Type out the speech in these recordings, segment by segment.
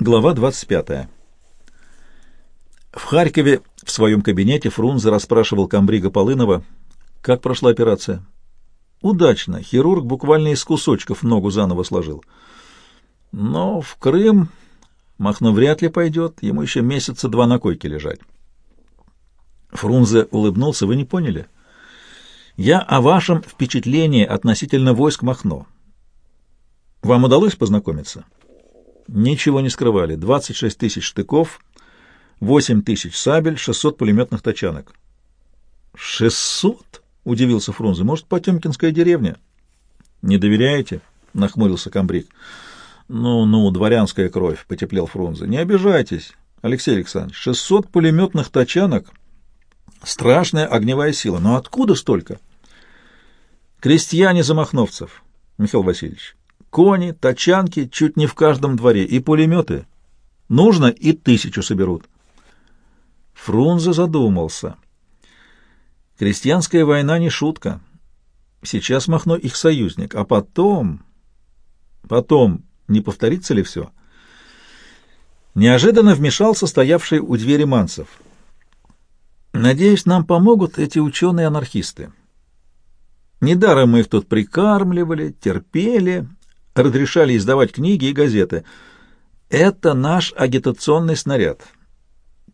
Глава 25. В Харькове в своем кабинете Фрунзе расспрашивал комбрига Полынова, как прошла операция. Удачно. Хирург буквально из кусочков ногу заново сложил. Но в Крым Махно вряд ли пойдет, ему еще месяца два на койке лежать. Фрунзе улыбнулся. Вы не поняли? Я о вашем впечатлении относительно войск Махно. Вам удалось познакомиться? Ничего не скрывали. 26 тысяч штыков, 8 тысяч сабель, 600 пулеметных тачанок. 600? Удивился Фрунзе. Может, Потемкинская деревня? Не доверяете? Нахмурился комбриг. Ну-ну, дворянская кровь, потеплел Фрунзе. Не обижайтесь, Алексей Александрович. 600 пулеметных тачанок — страшная огневая сила. Но откуда столько? Крестьяне-замахновцев, Михаил Васильевич. Кони, тачанки чуть не в каждом дворе, и пулеметы. Нужно, и тысячу соберут. Фрунзе задумался. Крестьянская война не шутка. Сейчас Махно их союзник, а потом... Потом, не повторится ли все? Неожиданно вмешался стоявший у двери Манцев. «Надеюсь, нам помогут эти ученые-анархисты. Недаром мы их тут прикармливали, терпели, разрешали издавать книги и газеты. Это наш агитационный снаряд.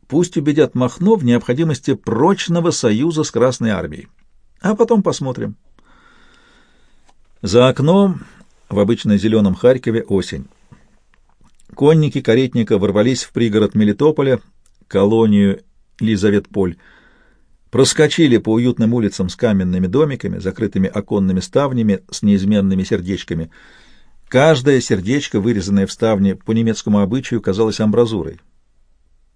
Пусть убедят Махно в необходимости прочного союза с Красной Армией. А потом посмотрим. За окном в обычно зеленом Харькове осень. Конники каретника ворвались в пригород Мелитополя, колонию Лизавет-Поль, проскочили по уютным улицам с каменными домиками, закрытыми оконными ставнями с неизменными сердечками — Каждое сердечко, вырезанное в ставне по немецкому обычаю, казалось амбразурой.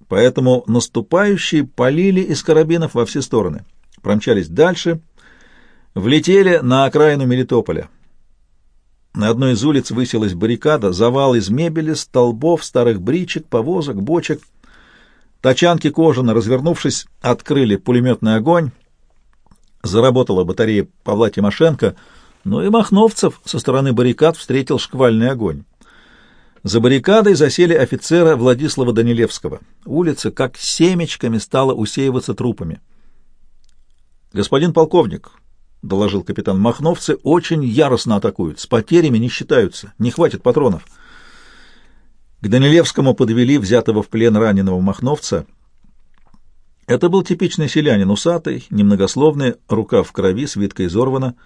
Поэтому наступающие полили из карабинов во все стороны, промчались дальше, влетели на окраину Мелитополя. На одной из улиц высилась баррикада, завал из мебели, столбов, старых бричек, повозок, бочек. Тачанки кожано, развернувшись, открыли пулеметный огонь. Заработала батарея Павла Тимошенко — но и махновцев со стороны баррикад встретил шквальный огонь. За баррикадой засели офицера Владислава Данилевского. Улица, как семечками, стала усеиваться трупами. «Господин полковник», — доложил капитан, — «махновцы очень яростно атакуют, с потерями не считаются, не хватит патронов». К Данилевскому подвели взятого в плен раненого махновца. Это был типичный селянин, усатый, немногословный, рука в крови, свитка изорвана —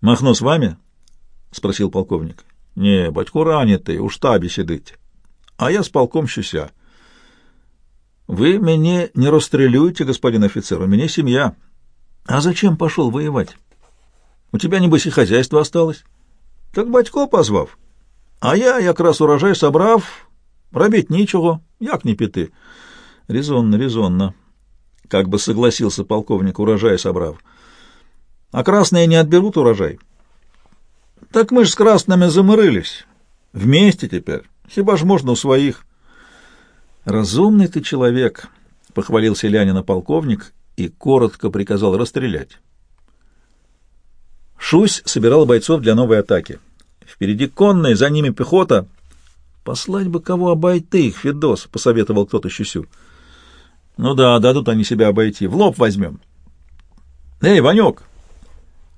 Махно с вами? спросил полковник. Не, батько ранитий, у штабі сидить. А я с полком щуся. Вы меня не расстреляете, господин офицер, у меня семья. А зачем пошел воевать? У тебя, небось, и хозяйство осталось. Так батько позвав. А я якраз урожай собрав, робить ничего, як не піти. Резонно, резонно. Как бы согласился полковник, урожай собрав. А красные не отберут урожай. Так мы ж с красными замырылись. Вместе теперь. Хиба ж можно у своих. Разумный ты человек, — похвалил селянина полковник и коротко приказал расстрелять. Шусь собирал бойцов для новой атаки. Впереди конные, за ними пехота. Послать бы кого обойти их, Федос, — посоветовал кто-то Щусю. Ну да, дадут они себя обойти. В лоб возьмем. Эй, Ванек! —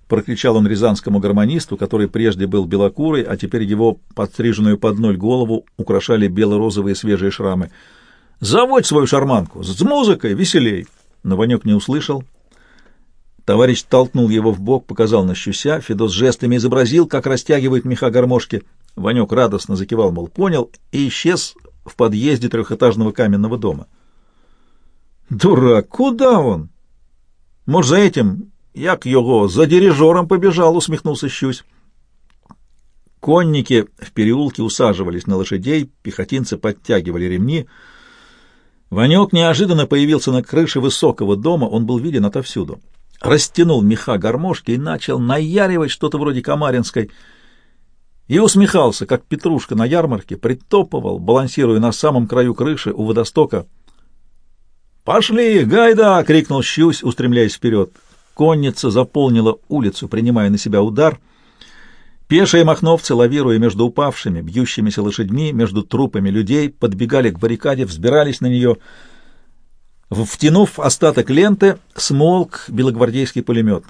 прокричал он рязанскому гармонисту, который прежде был белокурый, а теперь его подстриженную под ноль голову украшали бело-розовые свежие шрамы. «Заводь свою шарманку! С музыкой! Веселей!» Но Ванек не услышал. Товарищ толкнул его в бок, показал на щуся. Федос жестами изобразил, как растягивает меха гармошки. Ванек радостно закивал, мол, понял, и исчез в подъезде трехэтажного каменного дома. «Дурак! Куда он? Может, за этим Як його за дирижером побежал, усмехнулся Щусь. Конники в переулке усаживались на лошадей, пехотинцы подтягивали ремни. Ванек неожиданно появился на крыше высокого дома, он был виден отовсюду. Растянул меха гармошки и начал наяривать что-то вроде Камаринской. И усмехался, как петрушка на ярмарке, притопывал, балансируя на самом краю крыши у водостока. «Пошли, гайда!» — крикнул Щусь, устремляясь вперед. Конница заполнила улицу, принимая на себя удар. Пешие махновцы, лавируя между упавшими, бьющимися лошадьми, между трупами людей, подбегали к баррикаде, взбирались на нее. Втянув остаток ленты, смолк белогвардейский пулемет.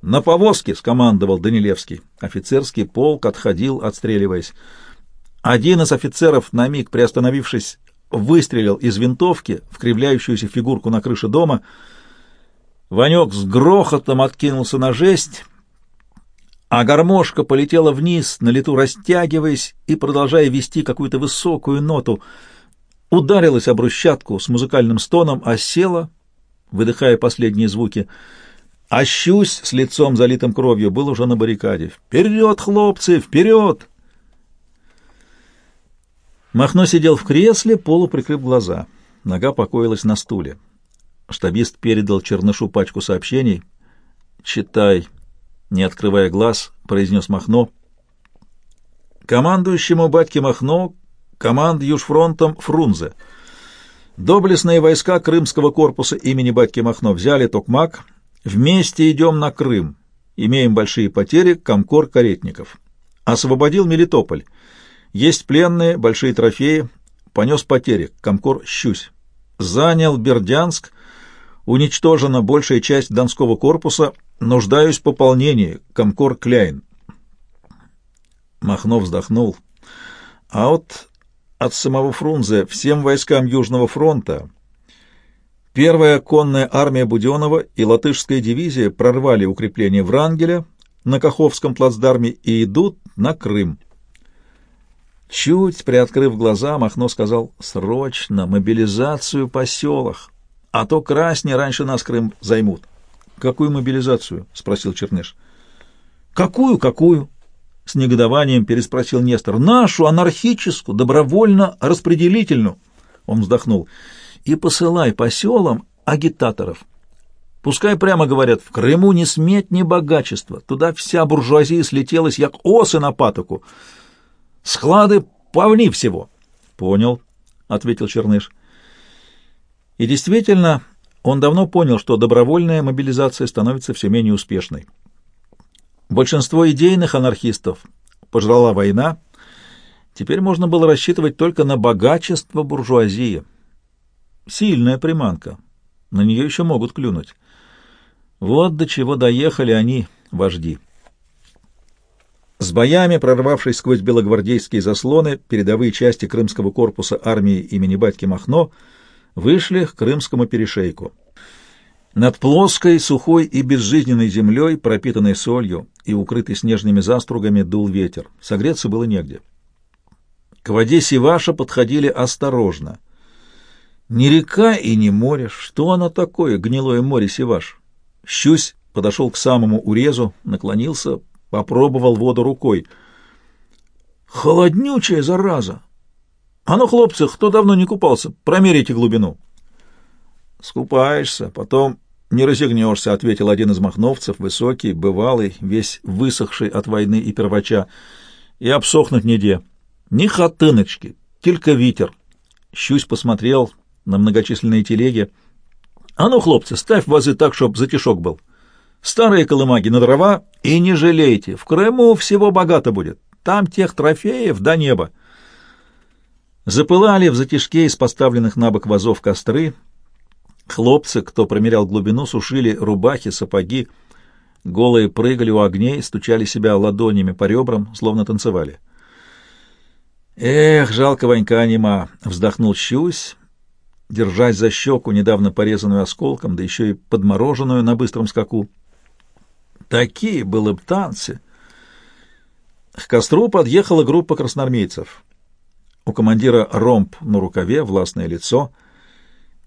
«На повозке!» — скомандовал Данилевский. Офицерский полк отходил, отстреливаясь. Один из офицеров, на миг приостановившись, выстрелил из винтовки в кривляющуюся фигурку на крыше дома. Ванек с грохотом откинулся на жесть, а гармошка полетела вниз, на лету растягиваясь и продолжая вести какую-то высокую ноту. Ударилась об брусчатку с музыкальным стоном, а села, выдыхая последние звуки — Ощусь с лицом залитым кровью был уже на баррикаде. «Вперед, хлопцы, вперед!» Махно сидел в кресле, полуприкрыв глаза. Нога покоилась на стуле. Штабист передал Чернышу пачку сообщений. «Читай», — не открывая глаз, произнес Махно. «Командующему батьке Махно, команд Южфронтом Фрунзе. Доблестные войска Крымского корпуса имени батьки Махно взяли Токмак» Вместе идем на Крым. Имеем большие потери, Комкор Каретников. Освободил Мелитополь. Есть пленные, большие трофеи. Понес потери, Комкор Щусь. Занял Бердянск. Уничтожена большая часть Донского корпуса. Нуждаюсь в пополнении, Комкор Кляйн. Махнов вздохнул. А вот от самого Фрунзе всем войскам Южного фронта Первая конная армия Буденова и латышская дивизия прорвали укрепление Врангеля на Каховском плацдарме и идут на Крым. Чуть приоткрыв глаза, Махно сказал «Срочно мобилизацию по селах, а то красни раньше нас Крым займут». «Какую мобилизацию?» — спросил Черныш. «Какую, какую?» — с негодованием переспросил Нестор. «Нашу, анархическую, добровольно-распределительную». Он вздохнул и посылай по селам агитаторов. Пускай прямо говорят, в Крыму не сметь ни богачества, туда вся буржуазия слетелась, як осы на патоку. Склады повни всего. — Понял, — ответил Черныш. И действительно, он давно понял, что добровольная мобилизация становится все менее успешной. Большинство идейных анархистов пожрала война, теперь можно было рассчитывать только на богачество буржуазии. Сильная приманка. На нее еще могут клюнуть. Вот до чего доехали они, вожди. С боями, прорвавшись сквозь белогвардейские заслоны, передовые части Крымского корпуса армии имени Батьки Махно вышли к Крымскому перешейку. Над плоской, сухой и безжизненной землей, пропитанной солью и укрытой снежными застругами, дул ветер. Согреться было негде. К воде Сиваша подходили осторожно — не река и не море. Что оно такое, гнилое море Севаш? Щусь подошел к самому урезу, наклонился, попробовал воду рукой. Холоднючая зараза! А ну, хлопцы, кто давно не купался, промерите глубину. Скупаешься, потом не разогнешься, — ответил один из махновцев, высокий, бывалый, весь высохший от войны и первача, и обсохнуть неде. Ни хатыночки, только ветер. Щусь посмотрел, на многочисленные телеги. «А ну, хлопцы, ставь вазы так, чтоб затишок был. Старые колымаги на дрова, и не жалейте, в Крыму всего богато будет. Там тех трофеев до неба». Запылали в затишке из поставленных на бок вазов костры. Хлопцы, кто промерял глубину, сушили рубахи, сапоги, голые прыгали у огней, стучали себя ладонями по ребрам, словно танцевали. «Эх, жалко Ванька нема!» — вздохнул Щусь держась за щеку, недавно порезанную осколком, да еще и подмороженную на быстром скаку. Такие были б танцы! К костру подъехала группа красноармейцев. У командира ромб на рукаве, властное лицо.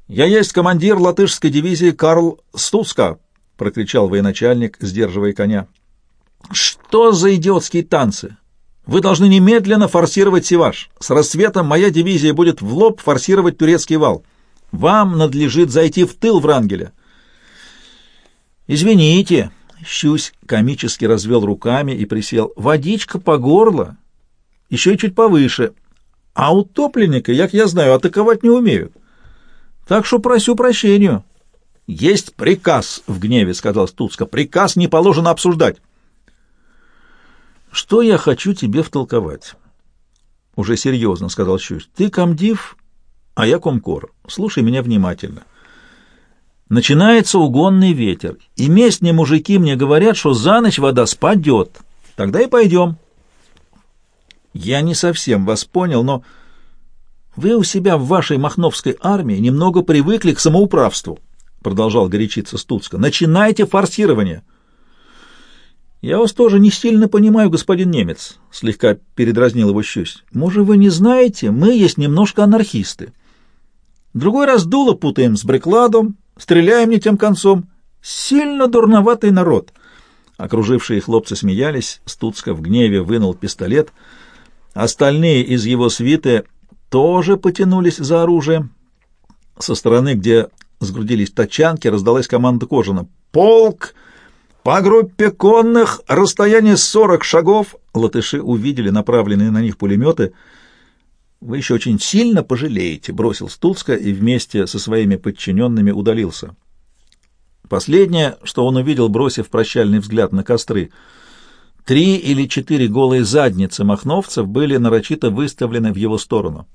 «Я есть командир латышской дивизии Карл Стуска!» — прокричал военачальник, сдерживая коня. «Что за идиотские танцы? Вы должны немедленно форсировать Севаш. С рассветом моя дивизия будет в лоб форсировать турецкий вал. Вам надлежит зайти в тыл Врангеля. Извините, Щусь комически развел руками и присел. Водичка по горло, еще чуть повыше. А утопленника, як я знаю, атаковать не умеют. Так что просю прощения. Есть приказ в гневе, сказал Стуцка. Приказ не положено обсуждать. Что я хочу тебе втолковать? Уже серьезно, сказал Щусь. Ты комдив, а я комкор. Слушай меня внимательно. Начинается угонный ветер, и местные мужики мне говорят, что за ночь вода спадет. Тогда и пойдем. Я не совсем вас понял, но вы у себя в вашей махновской армии немного привыкли к самоуправству, продолжал горячиться Стуцко. Начинайте форсирование. Я вас тоже не сильно понимаю, господин немец, слегка передразнил его щусь. Может, вы не знаете, мы есть немножко анархисты. Другой раз дуло путаем с брекладом, стреляем не тем концом. Сильно дурноватый народ. Окружившие хлопцы смеялись, Стуцко в гневе вынул пистолет. Остальные из его свиты тоже потянулись за оружием. Со стороны, где сгрудились тачанки, раздалась команда Кожина. «Полк! По группе конных! Расстояние сорок шагов!» Латыши увидели направленные на них пулеметы. «Вы еще очень сильно пожалеете», — бросил Стуцко и вместе со своими подчиненными удалился. Последнее, что он увидел, бросив прощальный взгляд на костры — Три или четыре голые задницы махновцев были нарочито выставлены в его сторону.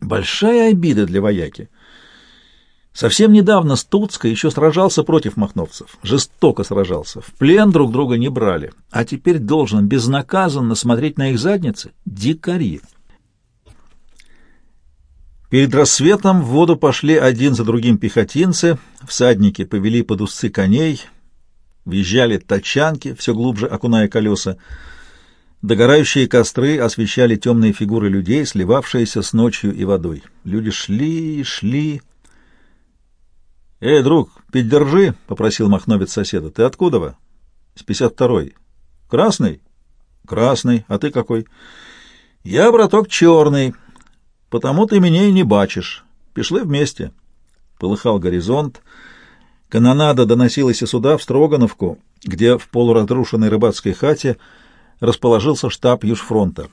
Большая обида для вояки. Совсем недавно Стуцко еще сражался против махновцев, жестоко сражался, в плен друг друга не брали, а теперь должен безнаказанно смотреть на их задницы дикари. Перед рассветом в воду пошли один за другим пехотинцы, всадники повели под узцы коней, въезжали тачанки, все глубже окуная колеса, Догорающие костры освещали темные фигуры людей, сливавшиеся с ночью и водой. Люди шли и шли. — Эй, друг, поддержи, — попросил махновец соседа. — Ты откуда вы? — С 52-й. — Красный? — Красный. А ты какой? — Я, браток, черный. Потому ты меня и не бачишь. Пішли вместе. Полыхал горизонт. Канонада доносилась и сюда, в Строгановку, где в полуразрушенной рыбацкой хате — расположился штаб Южфронта.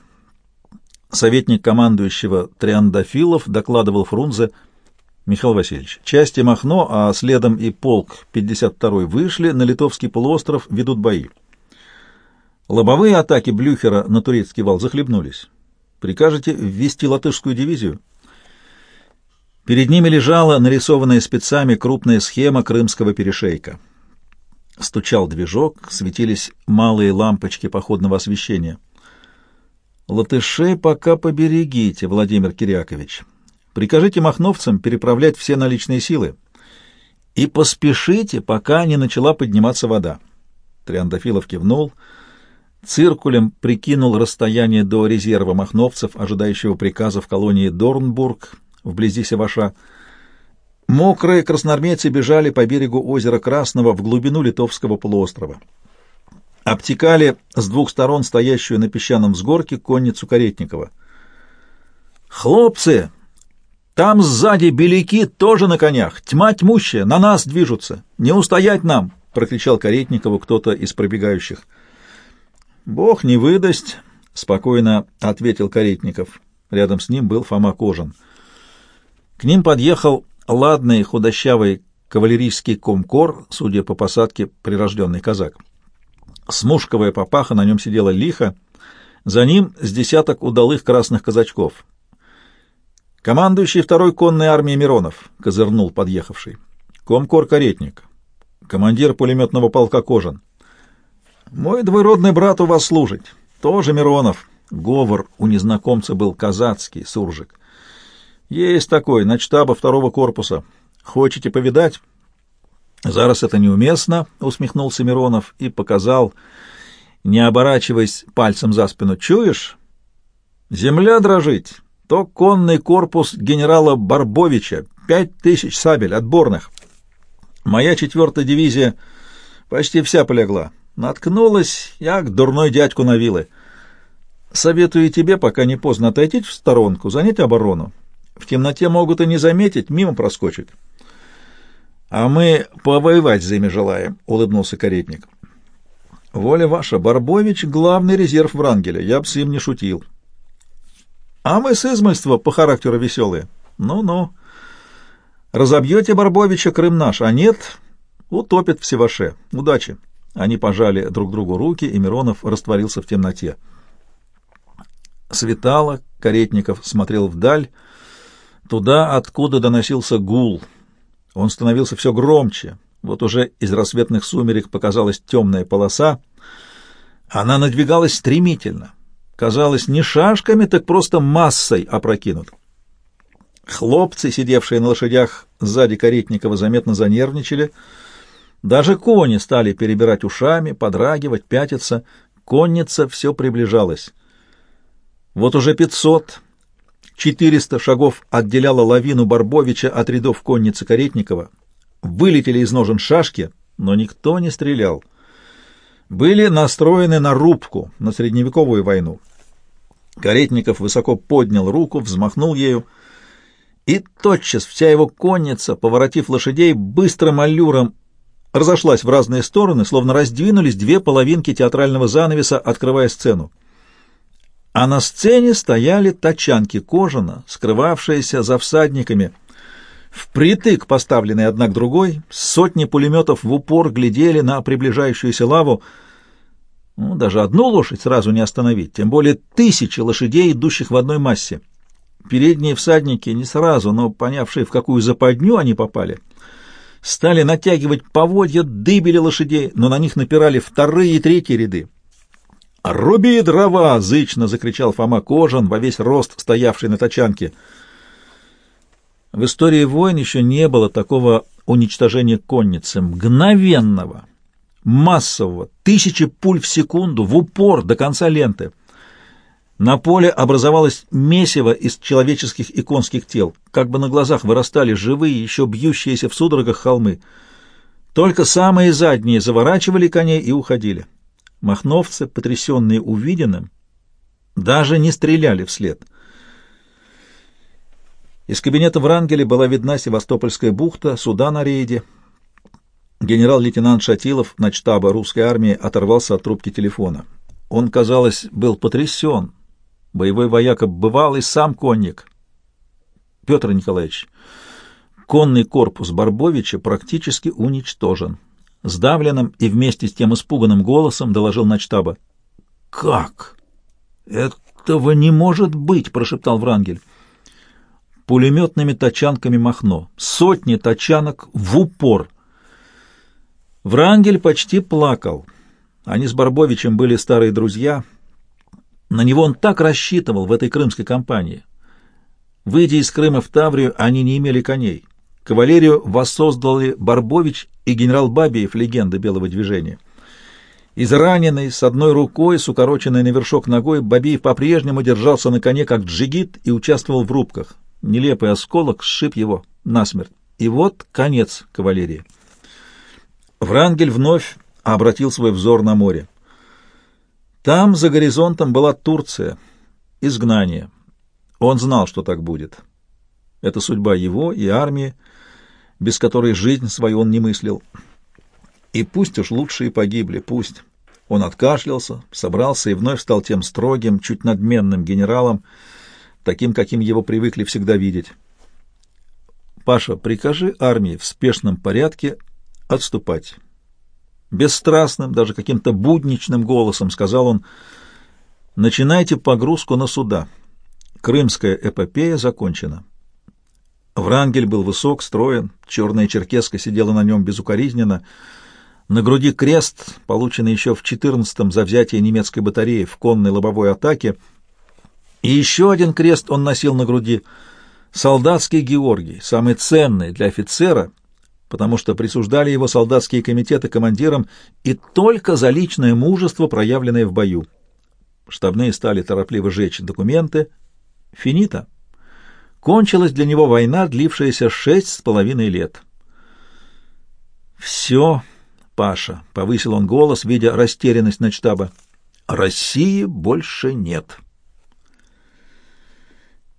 Советник командующего Триандафилов докладывал Фрунзе, Михаил Васильевич, части Махно, а следом и полк 52-й вышли на Литовский полуостров, ведут бои. Лобовые атаки Блюхера на турецкий вал захлебнулись. Прикажете ввести латышскую дивизию? Перед ними лежала нарисованная спецами крупная схема крымского перешейка. Стучал движок, светились малые лампочки походного освещения. «Латышей пока поберегите, Владимир Кирякович. Прикажите махновцам переправлять все наличные силы. И поспешите, пока не начала подниматься вода». Триандафилов кивнул, циркулем прикинул расстояние до резерва махновцев, ожидающего приказа в колонии Дорнбург, вблизи Севаша, Мокрые красноармейцы бежали по берегу озера Красного в глубину Литовского полуострова. Обтекали с двух сторон стоящую на песчаном взгорке конницу Каретникова. «Хлопцы! Там сзади беляки тоже на конях! Тьма тьмущая! На нас движутся! Не устоять нам!» — прокричал Каретникову кто-то из пробегающих. «Бог не выдаст!» — спокойно ответил Каретников. Рядом с ним был Фома Кожин. К ним подъехал ладный худощавый кавалерийский комкор, судя по посадке, прирожденный казак. Смушковая папаха на нем сидела лихо, за ним с десяток удалых красных казачков. «Командующий второй конной армией Миронов», — козырнул подъехавший. «Комкор-каретник, командир пулеметного полка Кожан». «Мой двоюродный брат у вас служит, тоже Миронов». Говор у незнакомца был казацкий, суржик. Есть такой, на штаба второго корпуса. Хочете повидать? Зараз это неуместно, усмехнулся Миронов и показал, не оборачиваясь пальцем за спину. Чуешь? Земля дрожит. То конный корпус генерала Барбовича, пять тысяч сабель отборных. Моя четвертая дивизия почти вся полегла. Наткнулась я к дурной дядьку на вилы. Советую тебе, пока не поздно, отойти в сторонку, занять оборону. В темноте могут и не заметить, мимо проскочит. — А мы повоевать за ими желаем, — улыбнулся каретник. — Воля ваша, Барбович — главный резерв Врангеля, я б с ним не шутил. — А мы с измольства по характеру веселые. Ну-ну. Разобьете Барбовича, Крым наш, а нет, утопит в Севаше. Удачи. Они пожали друг другу руки, и Миронов растворился в темноте. Светало, Каретников смотрел вдаль, туда, откуда доносился гул. Он становился все громче. Вот уже из рассветных сумерек показалась темная полоса. Она надвигалась стремительно. Казалось, не шашками, так просто массой опрокинут. Хлопцы, сидевшие на лошадях сзади Каретникова, заметно занервничали. Даже кони стали перебирать ушами, подрагивать, пятиться. Конница все приближалась. Вот уже пятьсот, четыреста шагов отделяла лавину Барбовича от рядов конницы Каретникова. Вылетели из ножен шашки, но никто не стрелял. Были настроены на рубку, на средневековую войну. Каретников высоко поднял руку, взмахнул ею, и тотчас вся его конница, поворотив лошадей, быстрым аллюром разошлась в разные стороны, словно раздвинулись две половинки театрального занавеса, открывая сцену а на сцене стояли тачанки кожана, скрывавшиеся за всадниками. Впритык, поставленные одна к другой, сотни пулеметов в упор глядели на приближающуюся лаву. Ну, даже одну лошадь сразу не остановить, тем более тысячи лошадей, идущих в одной массе. Передние всадники не сразу, но понявшие, в какую западню они попали, стали натягивать поводья, дыбили лошадей, но на них напирали вторые и третьи ряды. «Руби дрова!» — зычно закричал Фома Кожан, во весь рост стоявший на тачанке. В истории войн еще не было такого уничтожения конницы, мгновенного, массового, тысячи пуль в секунду, в упор до конца ленты. На поле образовалось месиво из человеческих и конских тел, как бы на глазах вырастали живые, еще бьющиеся в судорогах холмы. Только самые задние заворачивали коней и уходили. Махновцы, потрясенные увиденным, даже не стреляли вслед. Из кабинета Врангеля была видна Севастопольская бухта, суда на рейде. Генерал-лейтенант Шатилов, начтаба русской армии, оторвался от трубки телефона. Он, казалось, был потрясен. Боевой вояка бывалый сам конник. Петр Николаевич, конный корпус Барбовича практически уничтожен сдавленным и вместе с тем испуганным голосом доложил начтаба. «Как? Этого не может быть!» — прошептал Врангель. Пулеметными тачанками Махно. Сотни тачанок в упор. Врангель почти плакал. Они с Барбовичем были старые друзья. На него он так рассчитывал в этой крымской кампании. Выйдя из Крыма в Таврию, они не имели коней. Кавалерию воссоздали Барбович и генерал Бабиев, легенда белого движения. Израненный, с одной рукой, с укороченной на вершок ногой, Бабиев по-прежнему держался на коне, как джигит, и участвовал в рубках. Нелепый осколок сшиб его насмерть. И вот конец кавалерии. Врангель вновь обратил свой взор на море. Там, за горизонтом, была Турция, изгнание. Он знал, что так будет. Это судьба его и армии, без которой жизнь свою он не мыслил. И пусть уж лучшие погибли, пусть. Он откашлялся, собрался и вновь стал тем строгим, чуть надменным генералом, таким, каким его привыкли всегда видеть. «Паша, прикажи армии в спешном порядке отступать». Бесстрастным, даже каким-то будничным голосом сказал он, «Начинайте погрузку на суда. Крымская эпопея закончена». Врангель был высок, строен, черная черкеска сидела на нем безукоризненно. На груди крест, полученный еще в 14-м за взятие немецкой батареи в конной лобовой атаке. И еще один крест он носил на груди. Солдатский Георгий, самый ценный для офицера, потому что присуждали его солдатские комитеты командирам и только за личное мужество, проявленное в бою. Штабные стали торопливо жечь документы. Финита. Кончилась для него война, длившаяся шесть с половиной лет. «Все, Паша», — повысил он голос, видя растерянность начтаба, — «России больше нет».